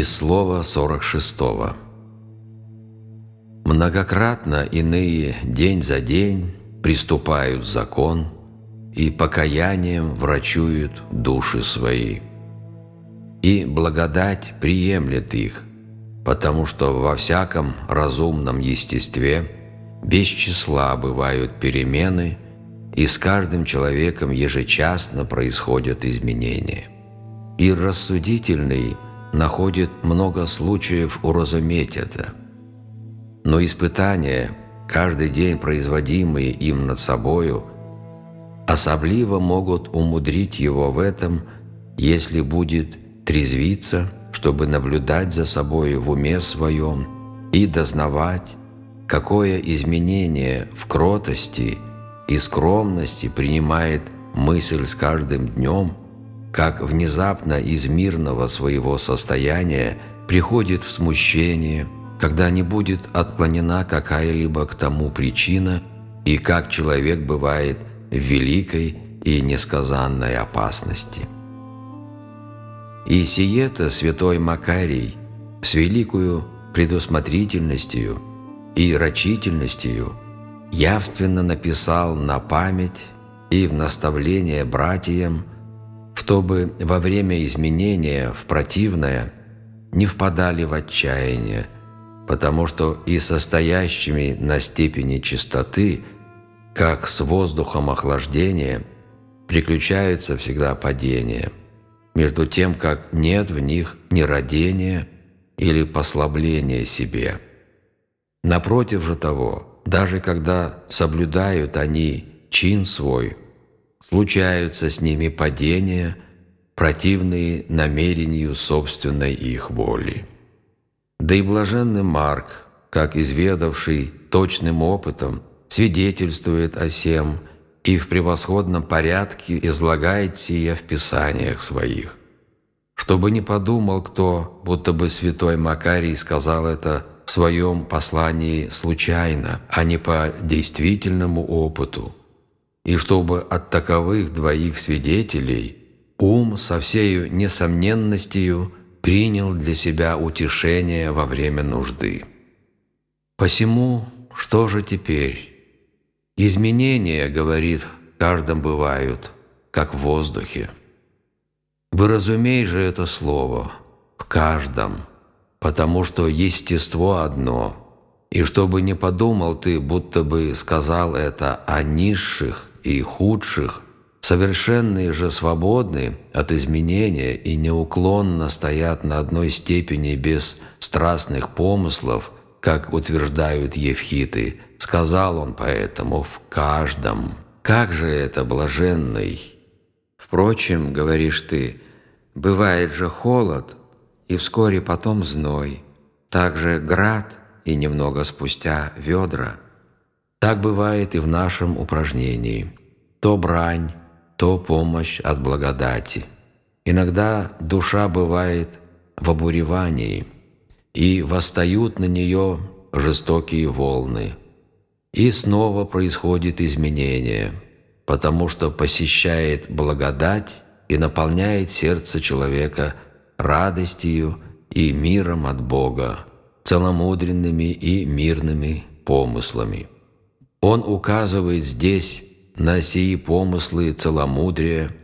Из слова 46. Многократно иные день за день приступают закон и покаянием врачуют души свои. И благодать приемлет их, потому что во всяком разумном естестве без числа бывают перемены, и с каждым человеком ежечасно происходят изменения. И рассудительный – находит много случаев уразуметь это. Но испытания, каждый день производимые им над собою, особливо могут умудрить его в этом, если будет трезвиться, чтобы наблюдать за собою в уме своем и дознавать, какое изменение в кротости и скромности принимает мысль с каждым днем – как внезапно из мирного своего состояния приходит в смущение, когда не будет отклонена какая-либо к тому причина, и как человек бывает в великой и несказанной опасности. И сиета святой Макарий с великою предусмотрительностью и рачительностью явственно написал на память и в наставление братьям – чтобы во время изменения в противное не впадали в отчаяние, потому что и состоящими на степени чистоты, как с воздухом охлаждения, приключаются всегда падения, между тем, как нет в них ни родения или послабления себе. Напротив же того, даже когда соблюдают они чин свой – случаются с ними падения, противные намерению собственной их воли. Да и блаженный Марк, как изведавший точным опытом, свидетельствует о сем и в превосходном порядке излагает сие в писаниях своих. Чтобы не подумал кто, будто бы святой Макарий сказал это в своем послании случайно, а не по действительному опыту – и чтобы от таковых двоих свидетелей ум со всею несомненностью принял для себя утешение во время нужды. Посему, что же теперь? Изменения, говорит, каждом бывают, как в воздухе. Выразумей же это слово «в каждом», потому что естество одно, и чтобы не подумал ты, будто бы сказал это о низших и худших, совершенные же свободны от изменения и неуклонно стоят на одной степени без страстных помыслов, как утверждают евхиты, сказал он поэтому в каждом. Как же это блаженный? Впрочем, говоришь ты, бывает же холод, и вскоре потом зной, также град, и немного спустя ведра – так бывает и в нашем упражнении. То брань, то помощь от благодати. Иногда душа бывает в обуревании, и восстают на нее жестокие волны. И снова происходит изменение, потому что посещает благодать и наполняет сердце человека радостью и миром от Бога, целомудренными и мирными помыслами. Он указывает здесь на сии помыслы целомудрия,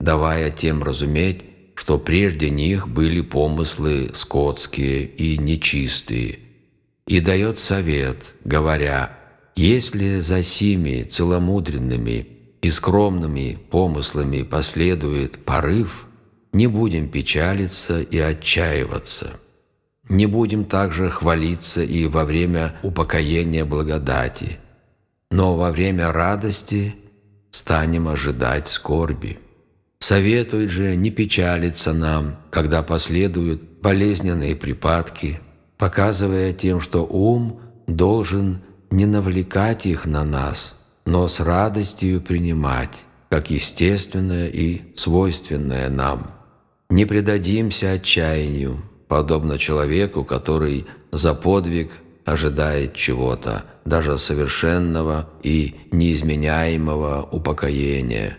давая тем разуметь, что прежде них были помыслы скотские и нечистые, и дает совет, говоря, «Если за сими целомудренными и скромными помыслами последует порыв, не будем печалиться и отчаиваться». Не будем также хвалиться и во время упокоения благодати, но во время радости станем ожидать скорби. Советует же не печалиться нам, когда последуют болезненные припадки, показывая тем, что ум должен не навлекать их на нас, но с радостью принимать, как естественное и свойственное нам. Не предадимся отчаянию, подобно человеку, который за подвиг ожидает чего-то, даже совершенного и неизменяемого упокоения,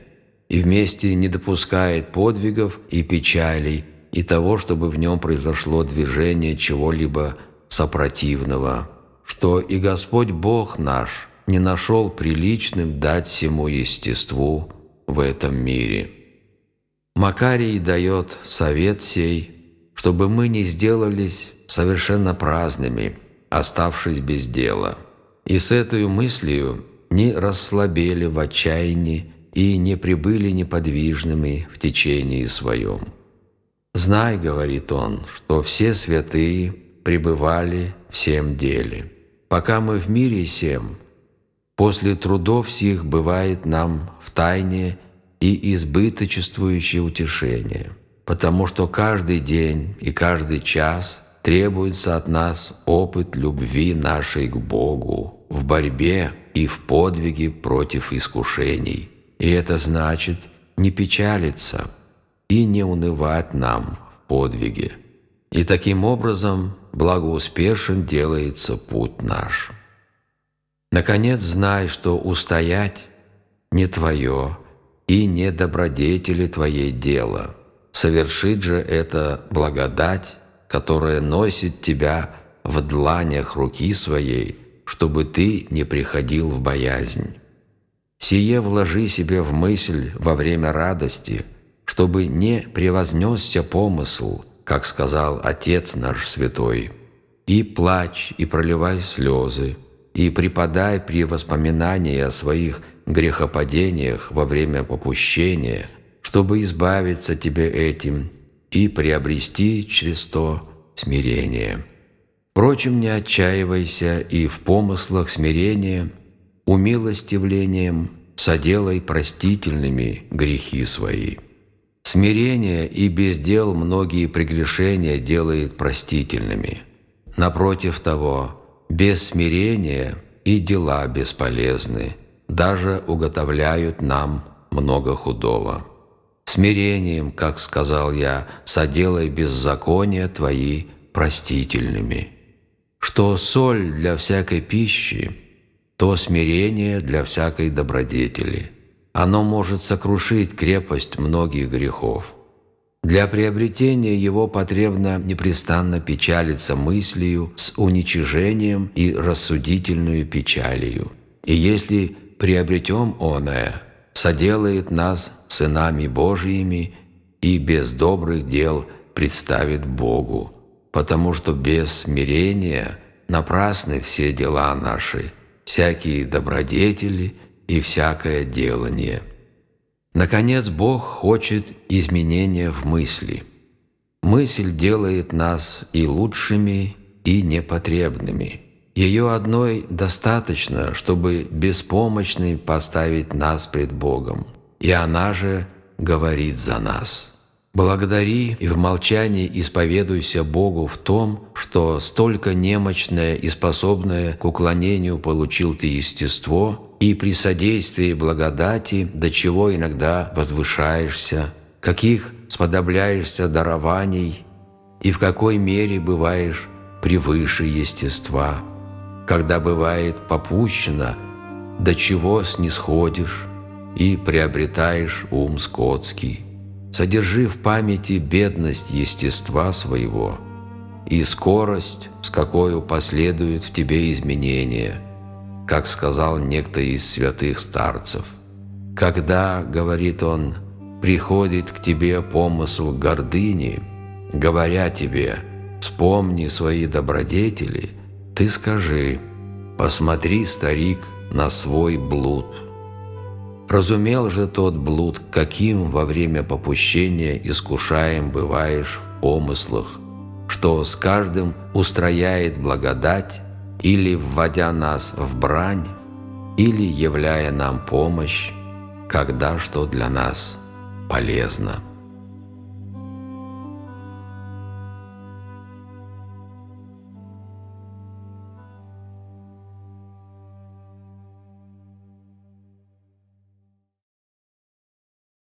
и вместе не допускает подвигов и печалей, и того, чтобы в нем произошло движение чего-либо сопротивного, что и Господь Бог наш не нашел приличным дать всему естеству в этом мире. Макарий дает совет сей, чтобы мы не сделались совершенно праздными, оставшись без дела, и с этой мыслью не расслабели в отчаянии и не прибыли неподвижными в течение своем. «Знай, — говорит он, — что все святые пребывали всем деле. Пока мы в мире сем, после трудов сих бывает нам в тайне и избыточествующее утешение, потому что каждый день и каждый час требуется от нас опыт любви нашей к Богу в борьбе и в подвиге против искушений. И это значит не печалиться и не унывать нам в подвиге. И таким образом благоуспешен делается путь наш. Наконец, знай, что устоять не твое и не добродетели твоей дело. Совершит же это благодать, которая носит тебя в дланях руки своей, чтобы ты не приходил в боязнь. Сие вложи себе в мысль во время радости, чтобы не превознесся помысл, как сказал Отец наш Святой. И плачь, и проливай слезы, и преподай при воспоминании о своих грехопадениях во время попущения, чтобы избавиться тебе этим и приобрести через то смирение. Впрочем, не отчаивайся и в помыслах смирения – умилостивлением соделай простительными грехи свои. Смирение и без дел многие прегрешения делает простительными. Напротив того, без смирения и дела бесполезны, даже уготовляют нам много худого. Смирением, как сказал я, соделай беззакония твои простительными. Что соль для всякой пищи – то смирение для всякой добродетели. Оно может сокрушить крепость многих грехов. Для приобретения его потребно непрестанно печалиться мыслью с уничижением и рассудительную печалью. И если приобретем оное, соделает нас сынами Божиими и без добрых дел представит Богу, потому что без смирения напрасны все дела наши – всякие добродетели и всякое делание. Наконец, Бог хочет изменения в мысли. Мысль делает нас и лучшими, и непотребными. Ее одной достаточно, чтобы беспомощный поставить нас пред Богом, и она же говорит за нас. Благодари и в молчании исповедуйся Богу в том, что столько немощное и способное к уклонению получил ты естество, и при содействии благодати, до чего иногда возвышаешься, каких сподобляешься дарований, и в какой мере бываешь превыше естества, когда бывает попущено, до чего снисходишь и приобретаешь ум скотский содержи в памяти бедность естества своего и скорость, с какой последуют в тебе изменения, как сказал некто из святых старцев. Когда, говорит он, приходит к тебе помысл гордыни, говоря тебе, вспомни свои добродетели, ты скажи, посмотри, старик, на свой блуд». Разумел же тот блуд, каким во время попущения искушаем бываешь в помыслах, что с каждым устрояет благодать или вводя нас в брань, или являя нам помощь, когда что для нас полезно.